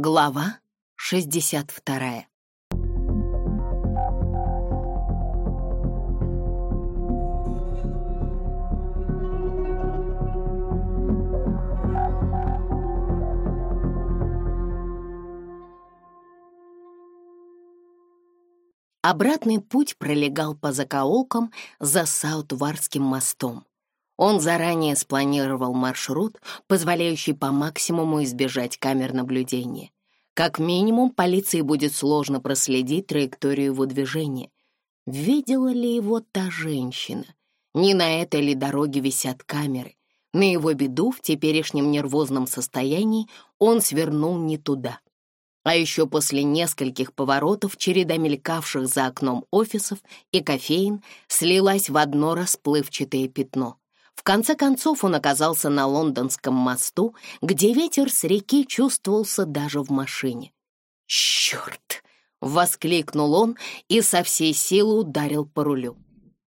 Глава 62 Обратный путь пролегал по закоулкам за Саутварским мостом. Он заранее спланировал маршрут, позволяющий по максимуму избежать камер наблюдения. Как минимум, полиции будет сложно проследить траекторию его движения. Видела ли его та женщина? Не на этой ли дороге висят камеры? На его беду в теперешнем нервозном состоянии он свернул не туда. А еще после нескольких поворотов череда мелькавших за окном офисов и кофеин слилась в одно расплывчатое пятно. В конце концов он оказался на лондонском мосту, где ветер с реки чувствовался даже в машине. «Черт!» — воскликнул он и со всей силы ударил по рулю.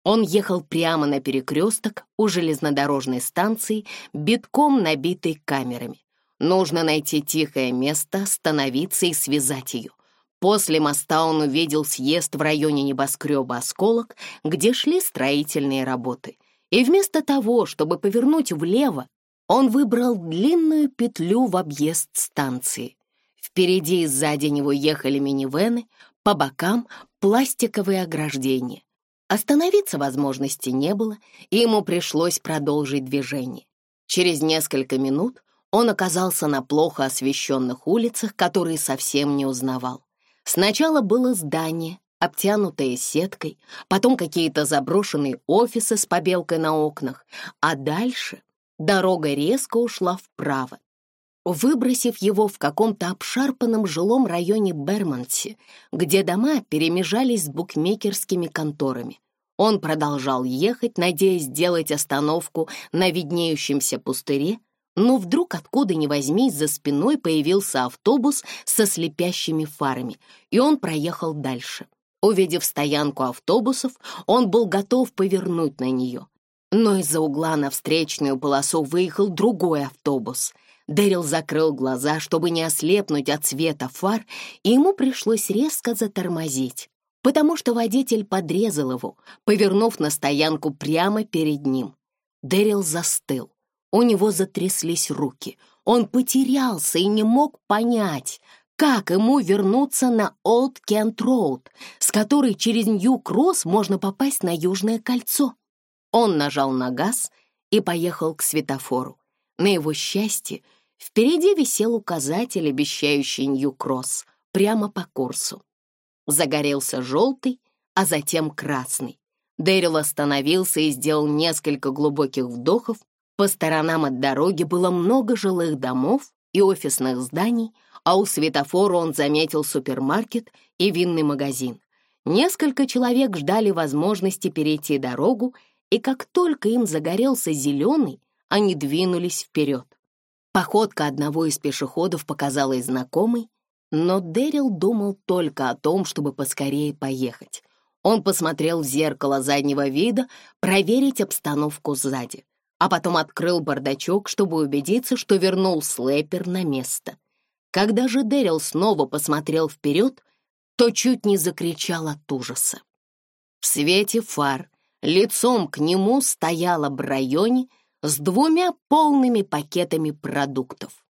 Он ехал прямо на перекресток у железнодорожной станции, битком набитой камерами. Нужно найти тихое место, остановиться и связать ее. После моста он увидел съезд в районе небоскреба «Осколок», где шли строительные работы — и вместо того, чтобы повернуть влево, он выбрал длинную петлю в объезд станции. Впереди и сзади него ехали минивены, по бокам — пластиковые ограждения. Остановиться возможности не было, и ему пришлось продолжить движение. Через несколько минут он оказался на плохо освещенных улицах, которые совсем не узнавал. Сначала было здание, обтянутые сеткой, потом какие-то заброшенные офисы с побелкой на окнах, а дальше дорога резко ушла вправо, выбросив его в каком-то обшарпанном жилом районе Бермонти, где дома перемежались с букмекерскими конторами. Он продолжал ехать, надеясь сделать остановку на виднеющемся пустыре, но вдруг откуда ни возьмись за спиной появился автобус со слепящими фарами, и он проехал дальше. Увидев стоянку автобусов, он был готов повернуть на нее. Но из-за угла на встречную полосу выехал другой автобус. Дэрил закрыл глаза, чтобы не ослепнуть от света фар, и ему пришлось резко затормозить, потому что водитель подрезал его, повернув на стоянку прямо перед ним. Дэрил застыл. У него затряслись руки. Он потерялся и не мог понять, как ему вернуться на Олд Кент Роуд, с которой через Нью-Кросс можно попасть на Южное кольцо. Он нажал на газ и поехал к светофору. На его счастье впереди висел указатель, обещающий Нью-Кросс, прямо по курсу. Загорелся желтый, а затем красный. Дэрил остановился и сделал несколько глубоких вдохов. По сторонам от дороги было много жилых домов и офисных зданий — а у светофора он заметил супермаркет и винный магазин. Несколько человек ждали возможности перейти дорогу, и как только им загорелся зеленый, они двинулись вперед. Походка одного из пешеходов показалась знакомой, но Дэрил думал только о том, чтобы поскорее поехать. Он посмотрел в зеркало заднего вида, проверить обстановку сзади, а потом открыл бардачок, чтобы убедиться, что вернул слэпер на место — когда же Дэрил снова посмотрел вперед, то чуть не закричал от ужаса. В свете фар лицом к нему стояла Брайони с двумя полными пакетами продуктов.